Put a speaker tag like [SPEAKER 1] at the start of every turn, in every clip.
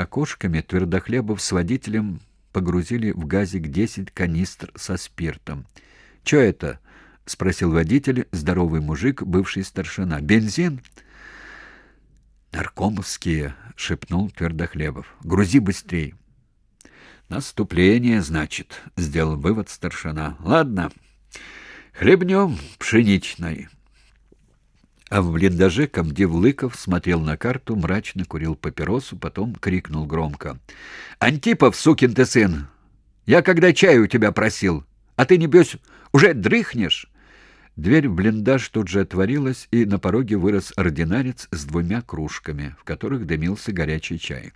[SPEAKER 1] окошками Твердохлебов с водителем погрузили в газик десять канистр со спиртом. «Чё это?» — спросил водитель, здоровый мужик, бывший старшина. «Бензин?» «Наркомовские», — шепнул Твердохлебов. «Грузи быстрей». «Наступление, значит», — сделал вывод старшина. «Ладно, хлебнем пшеничной». А в блиндаже комдив Лыков смотрел на карту, мрачно курил папиросу, потом крикнул громко. «Антипов, сукин ты сын! Я когда чай у тебя просил, а ты, небось, уже дрыхнешь?» Дверь в блиндаж тут же отворилась, и на пороге вырос ординарец с двумя кружками, в которых дымился горячий чай.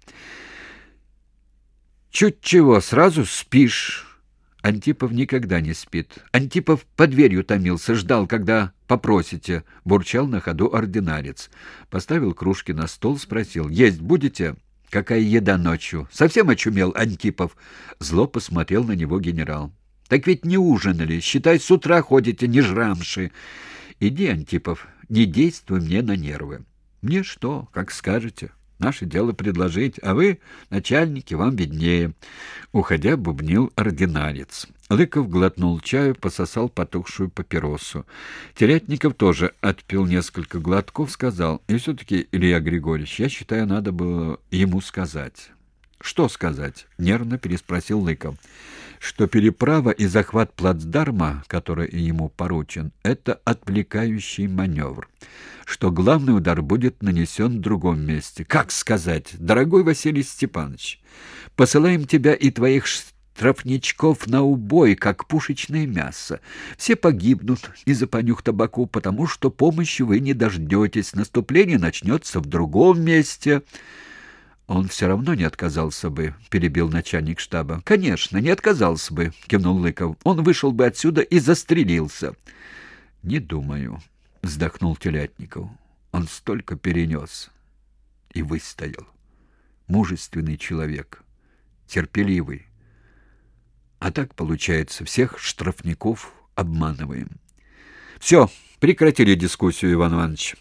[SPEAKER 1] «Чуть чего, сразу спишь». Антипов никогда не спит. Антипов под дверью томился, ждал, когда попросите, бурчал на ходу ординарец. Поставил кружки на стол, спросил, «Есть будете?» «Какая еда ночью?» «Совсем очумел Антипов?» Зло посмотрел на него генерал. Так ведь не ужинали, считай, с утра ходите, не жрамши. Иди, Антипов, не действуй мне на нервы. Мне что, как скажете. Наше дело предложить, а вы, начальники, вам виднее. Уходя, бубнил ординарец. Лыков глотнул чаю, пососал потухшую папиросу. Терятников тоже отпил несколько глотков, сказал, и все-таки, Илья Григорьевич, я считаю, надо было ему сказать. «Что сказать?» — нервно переспросил Лыков. «Что переправа и захват плацдарма, который ему поручен, — это отвлекающий маневр. Что главный удар будет нанесен в другом месте. Как сказать? Дорогой Василий Степанович, посылаем тебя и твоих штрафничков на убой, как пушечное мясо. Все погибнут из-за понюх табаку, потому что помощи вы не дождетесь. Наступление начнется в другом месте». Он все равно не отказался бы, перебил начальник штаба. Конечно, не отказался бы, кивнул Лыков. Он вышел бы отсюда и застрелился. Не думаю, вздохнул Телятников. Он столько перенес и выстоял. Мужественный человек, терпеливый. А так получается, всех штрафников обманываем. Все, прекратили дискуссию, Иван Иванович.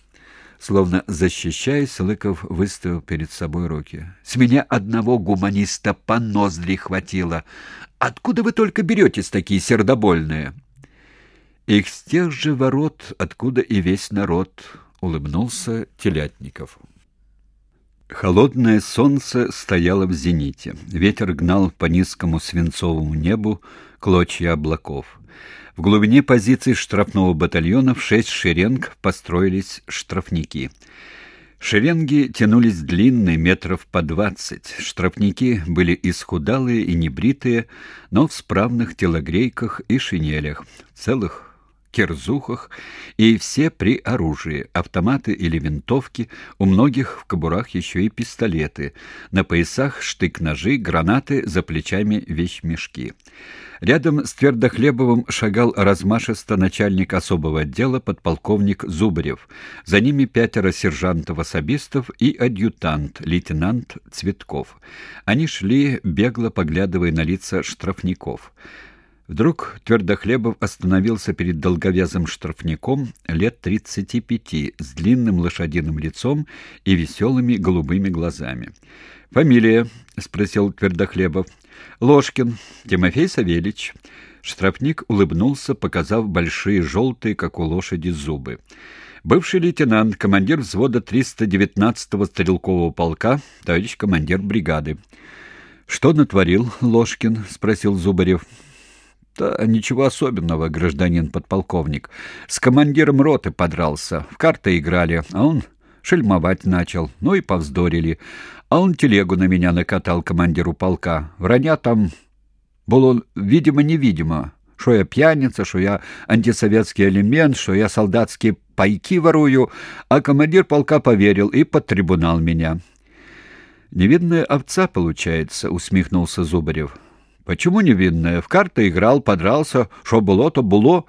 [SPEAKER 1] Словно защищаясь, Лыков выставил перед собой руки. «С меня одного гуманиста по ноздри хватило. Откуда вы только беретесь такие сердобольные?» «Их с тех же ворот, откуда и весь народ», — улыбнулся Телятников. Холодное солнце стояло в зените. Ветер гнал по низкому свинцовому небу клочья облаков. В глубине позиций штрафного батальона в шесть шеренг построились штрафники. Шеренги тянулись длинные, метров по двадцать. Штрафники были исхудалые и небритые, но в справных телогрейках и шинелях, целых керзухах, и все при оружии, автоматы или винтовки, у многих в кобурах еще и пистолеты, на поясах штык-ножи, гранаты, за плечами вещмешки. Рядом с Твердохлебовым шагал размашисто начальник особого отдела подполковник Зубарев. За ними пятеро сержантов-особистов и адъютант, лейтенант Цветков. Они шли, бегло поглядывая на лица штрафников. Вдруг Твердохлебов остановился перед долговязым штрафником лет тридцати пяти, с длинным лошадиным лицом и веселыми голубыми глазами. «Фамилия?» — спросил Твердохлебов. «Ложкин. Тимофей Савельич». Штрафник улыбнулся, показав большие желтые, как у лошади, зубы. Бывший лейтенант, командир взвода 319-го стрелкового полка, товарищ командир бригады. «Что натворил Ложкин?» — спросил Зубарев. «Да ничего особенного, гражданин подполковник. С командиром роты подрался. В карты играли, а он шельмовать начал. Ну и повздорили. А он телегу на меня накатал командиру полка. Враня там было видимо-невидимо. Что я пьяница, что я антисоветский элемент, что я солдатские пайки ворую. А командир полка поверил и под трибунал меня». «Невидная овца, получается», — усмехнулся Зубарев. Почему невинная? В карты играл, подрался, что было, то было.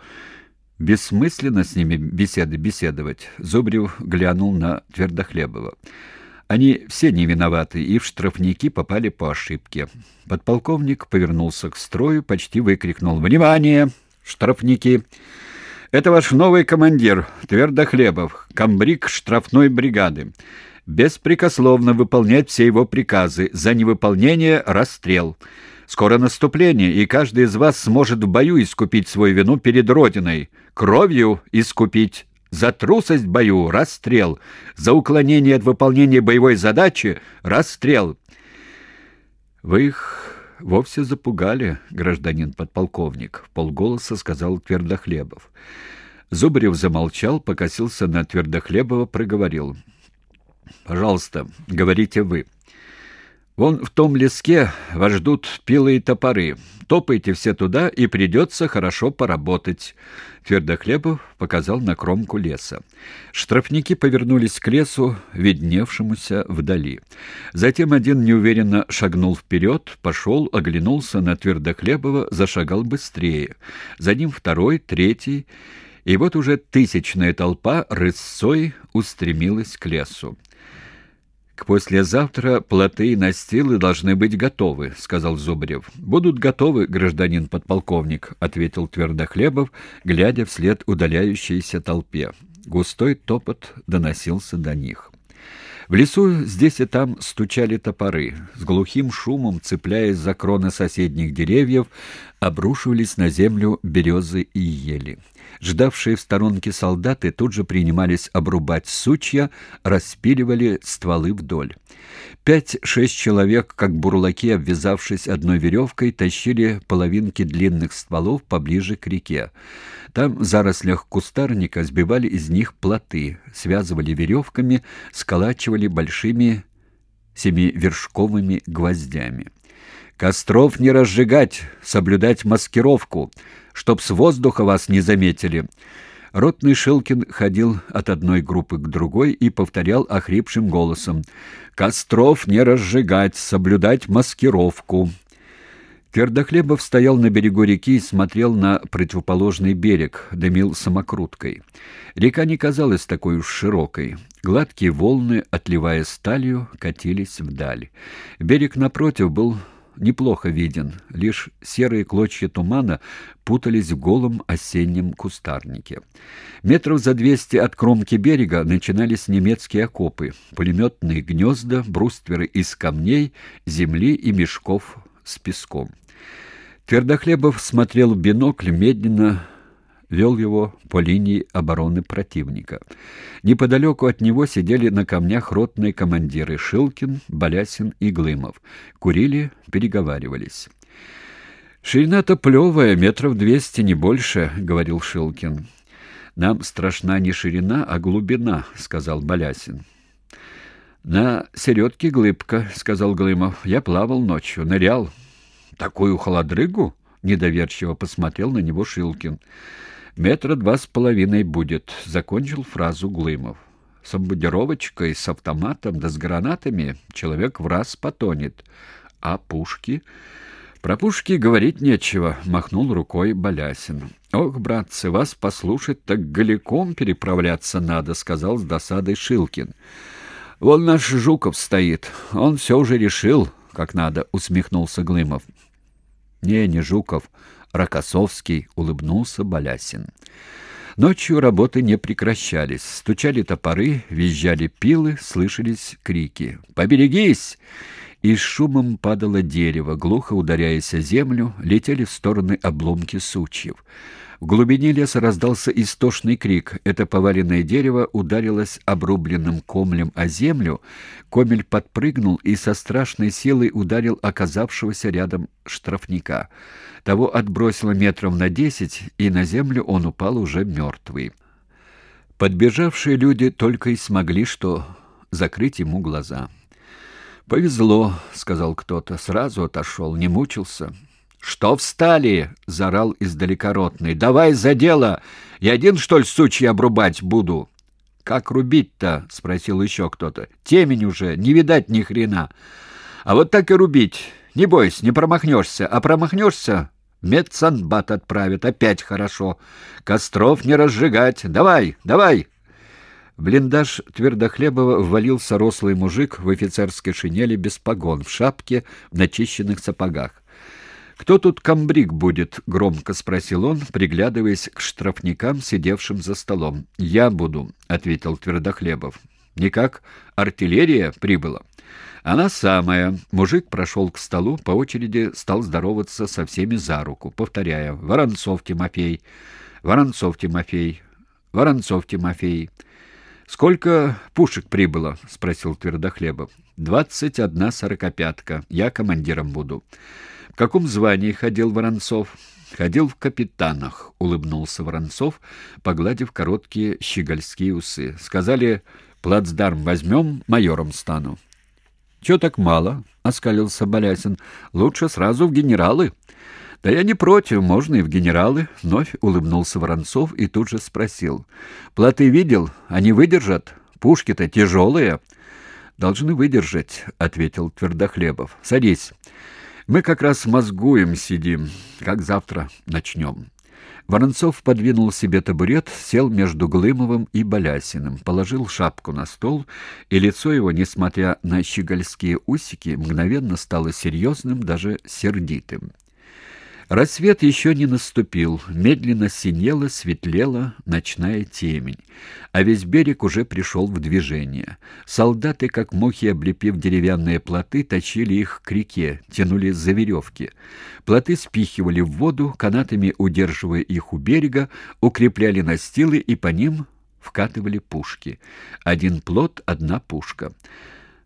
[SPEAKER 1] Бессмысленно с ними беседы беседовать. Зубрев глянул на Твердохлебова. Они все не виноваты, и в штрафники попали по ошибке. Подполковник повернулся к строю, почти выкрикнул «Внимание, штрафники!» «Это ваш новый командир, Твердохлебов, комбриг штрафной бригады. беспрекословно выполнять все его приказы, за невыполнение — расстрел. Скоро наступление, и каждый из вас сможет в бою искупить свою вину перед Родиной, кровью искупить». За трусость в бою — расстрел. За уклонение от выполнения боевой задачи — расстрел. Вы их вовсе запугали, гражданин подполковник, — полголоса сказал Твердохлебов. Зубарев замолчал, покосился на Твердохлебова, проговорил. «Пожалуйста, говорите вы». Вон в том леске вас ждут пилы и топоры. Топайте все туда, и придется хорошо поработать. Твердохлебов показал на кромку леса. Штрафники повернулись к лесу, видневшемуся вдали. Затем один неуверенно шагнул вперед, пошел, оглянулся на Твердохлебова, зашагал быстрее. За ним второй, третий, и вот уже тысячная толпа рысцой устремилась к лесу. «К послезавтра плоты и настилы должны быть готовы», — сказал Зубрев. «Будут готовы, гражданин подполковник», — ответил Твердохлебов, глядя вслед удаляющейся толпе. Густой топот доносился до них. В лесу здесь и там стучали топоры. С глухим шумом, цепляясь за кроны соседних деревьев, обрушивались на землю березы и ели. Ждавшие в сторонке солдаты тут же принимались обрубать сучья, распиливали стволы вдоль. Пять-шесть человек, как бурлаки, обвязавшись одной веревкой, тащили половинки длинных стволов поближе к реке. Там в зарослях кустарника сбивали из них плоты, связывали веревками, сколачивали большими семивершковыми гвоздями. «Костров не разжигать, соблюдать маскировку!» чтоб с воздуха вас не заметили». Ротный Шилкин ходил от одной группы к другой и повторял охрипшим голосом «Костров не разжигать, соблюдать маскировку». Твердохлебов стоял на берегу реки и смотрел на противоположный берег, дымил самокруткой. Река не казалась такой уж широкой. Гладкие волны, отливая сталью, катились вдаль. Берег напротив был неплохо виден, лишь серые клочья тумана путались в голом осеннем кустарнике. Метров за двести от кромки берега начинались немецкие окопы, пулеметные гнезда, брустверы из камней, земли и мешков с песком. Твердохлебов смотрел в бинокль медленно, вел его по линии обороны противника. Неподалеку от него сидели на камнях ротные командиры Шилкин, Балясин и Глымов. Курили, переговаривались. «Ширина-то плевая, метров двести, не больше», — говорил Шилкин. «Нам страшна не ширина, а глубина», — сказал Балясин. «На середке глыбка», — сказал Глымов. «Я плавал ночью, нырял». «Такую холодрыгу?» — недоверчиво посмотрел на него Шилкин. «Метра два с половиной будет», — закончил фразу Глымов. «С обмундировочкой, с автоматом да с гранатами человек в раз потонет. А пушки...» «Про пушки говорить нечего», — махнул рукой Балясин. «Ох, братцы, вас послушать, так голиком переправляться надо», — сказал с досадой Шилкин. «Вон наш Жуков стоит. Он все уже решил, как надо», — усмехнулся Глымов. «Не, не Жуков. Рокоссовский», — улыбнулся Балясин. Ночью работы не прекращались. Стучали топоры, визжали пилы, слышались крики. «Поберегись!» и шумом падало дерево, глухо ударяясь о землю, летели в стороны обломки сучьев. В глубине леса раздался истошный крик. Это поваленное дерево ударилось обрубленным комлем о землю. Комель подпрыгнул и со страшной силой ударил оказавшегося рядом штрафника. Того отбросило метров на десять, и на землю он упал уже мертвый. Подбежавшие люди только и смогли что закрыть ему глаза. «Повезло», — сказал кто-то, — сразу отошел, не мучился. «Что встали?» — заорал издалека ротный. «Давай за дело! Я один, что ли, сучьи обрубать буду?» «Как рубить-то?» — спросил еще кто-то. «Темень уже, не видать ни хрена». «А вот так и рубить. Не бойся, не промахнешься. А промахнешься — медсанбат отправят. Опять хорошо. Костров не разжигать. Давай, давай!» Блиндаж Твердохлебова ввалился рослый мужик в офицерской шинели без погон, в шапке, в начищенных сапогах. «Кто тут комбриг будет?» — громко спросил он, приглядываясь к штрафникам, сидевшим за столом. «Я буду», — ответил Твердохлебов. Никак артиллерия прибыла. Она самая. Мужик прошел к столу, по очереди стал здороваться со всеми за руку, повторяя «Воронцов Тимофей, Воронцов Тимофей, Воронцов Тимофей». «Сколько пушек прибыло?» — спросил Твердохлебов. «Двадцать одна сорокопятка. Я командиром буду». «В каком звании ходил Воронцов?» «Ходил в капитанах», — улыбнулся Воронцов, погладив короткие щегольские усы. «Сказали, плацдарм возьмем, майором стану». «Чего так мало?» — оскалился Балясин. «Лучше сразу в генералы». «Да я не против, можно и в генералы», — вновь улыбнулся Воронцов и тут же спросил. «Плоты видел? Они выдержат? Пушки-то тяжелые». «Должны выдержать», — ответил Твердохлебов. «Садись. Мы как раз мозгуем сидим. Как завтра начнем». Воронцов подвинул себе табурет, сел между Глымовым и Балясиным, положил шапку на стол, и лицо его, несмотря на щегольские усики, мгновенно стало серьезным, даже сердитым. Рассвет еще не наступил, медленно синела, светлела ночная темень, а весь берег уже пришел в движение. Солдаты, как мухи, облепив деревянные плоты, точили их к реке, тянули за веревки. Плоты спихивали в воду, канатами удерживая их у берега, укрепляли настилы и по ним вкатывали пушки. Один плот — одна пушка.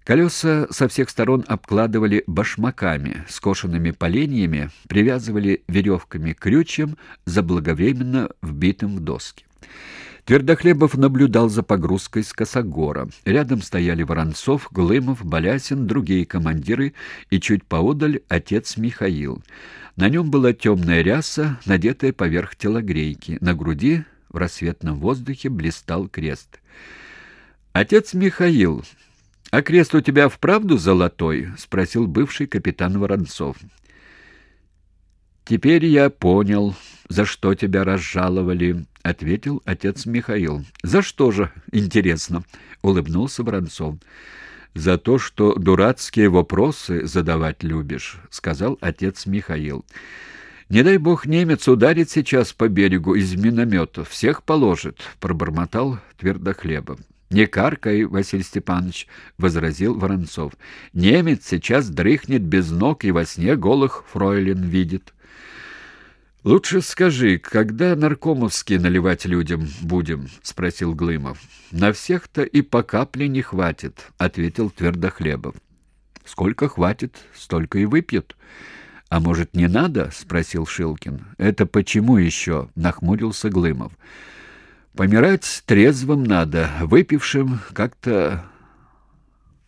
[SPEAKER 1] Колеса со всех сторон обкладывали башмаками, скошенными поленьями, привязывали веревками к крючьям, заблаговременно вбитым в доски. Твердохлебов наблюдал за погрузкой с косогора. Рядом стояли Воронцов, Глымов, Балясин, другие командиры и чуть поодаль отец Михаил. На нем была темная ряса, надетая поверх телогрейки. На груди в рассветном воздухе блистал крест. «Отец Михаил, «А крест у тебя вправду золотой?» — спросил бывший капитан Воронцов. «Теперь я понял, за что тебя разжаловали», — ответил отец Михаил. «За что же, интересно?» — улыбнулся Воронцов. «За то, что дурацкие вопросы задавать любишь», — сказал отец Михаил. «Не дай бог немец ударит сейчас по берегу из миномета, всех положит», — пробормотал Твердохлебов. «Не каркай, Василий Степанович», — возразил Воронцов. «Немец сейчас дрыхнет без ног и во сне голых фройлен видит». «Лучше скажи, когда наркомовские наливать людям будем?» — спросил Глымов. «На всех-то и по капле не хватит», — ответил Твердохлебов. «Сколько хватит, столько и выпьют». «А может, не надо?» — спросил Шилкин. «Это почему еще?» — нахмурился Глымов. Помирать трезвым надо, выпившим как-то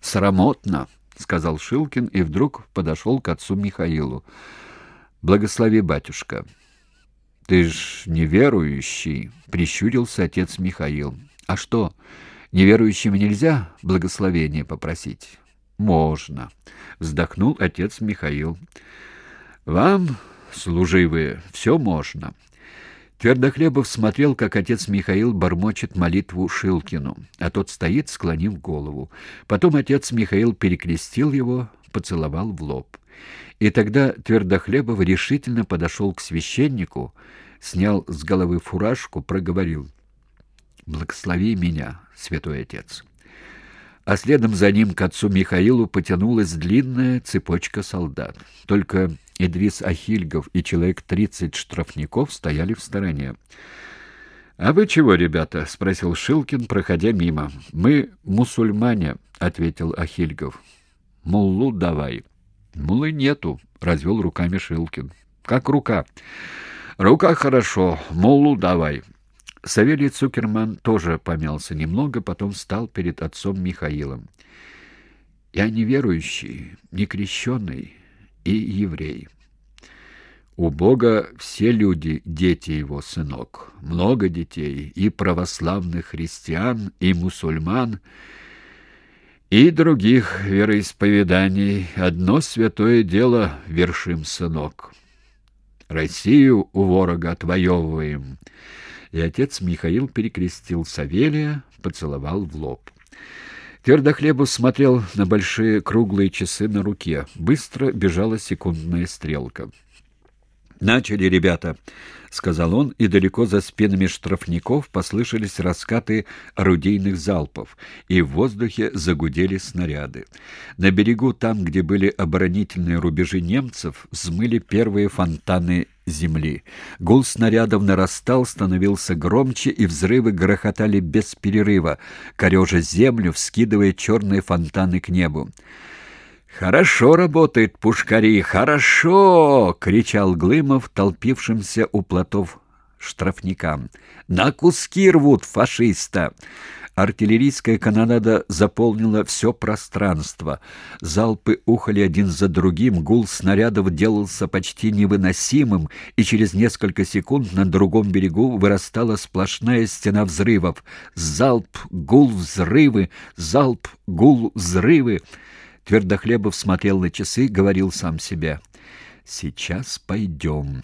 [SPEAKER 1] срамотно, — сказал Шилкин и вдруг подошел к отцу Михаилу. — Благослови, батюшка. — Ты ж неверующий, — прищурился отец Михаил. — А что, неверующим нельзя благословение попросить? — Можно, — вздохнул отец Михаил. — Вам, служивые, все можно. — Твердохлебов смотрел, как отец Михаил бормочет молитву Шилкину, а тот стоит, склонив голову. Потом отец Михаил перекрестил его, поцеловал в лоб. И тогда Твердохлебов решительно подошел к священнику, снял с головы фуражку, проговорил «Благослови меня, святой отец» а следом за ним к отцу Михаилу потянулась длинная цепочка солдат. Только Идрис Ахильгов и человек тридцать штрафников стояли в стороне. «А вы чего, ребята?» — спросил Шилкин, проходя мимо. «Мы мусульмане», — ответил Ахильгов. «Муллу давай». «Мулы нету», — развел руками Шилкин. «Как рука?» «Рука хорошо. Муллу давай». Савелий Цукерман тоже помялся немного, потом встал перед отцом Михаилом. «Я неверующий, некрещенный и еврей. У Бога все люди — дети его, сынок. Много детей, и православных христиан, и мусульман, и других вероисповеданий. Одно святое дело вершим, сынок. Россию у ворога отвоевываем» и отец Михаил перекрестил Савелия, поцеловал в лоб. Твердохлебов смотрел на большие круглые часы на руке. Быстро бежала секундная стрелка. «Начали, ребята!» — сказал он, и далеко за спинами штрафников послышались раскаты орудийных залпов, и в воздухе загудели снаряды. На берегу, там, где были оборонительные рубежи немцев, взмыли первые фонтаны земли. Гул снарядов нарастал, становился громче, и взрывы грохотали без перерыва, корежа землю, вскидывая черные фонтаны к небу. «Хорошо работает пушкари, хорошо!» — кричал Глымов, толпившимся у плотов штрафникам. «На куски рвут фашиста!» Артиллерийская канонада заполнила все пространство. Залпы ухали один за другим, гул снарядов делался почти невыносимым, и через несколько секунд на другом берегу вырастала сплошная стена взрывов. Залп, гул, взрывы, залп, гул, взрывы. Твердохлебов смотрел на часы, говорил сам себе. «Сейчас пойдем».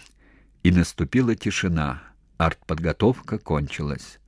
[SPEAKER 1] И наступила тишина. Артподготовка кончилась.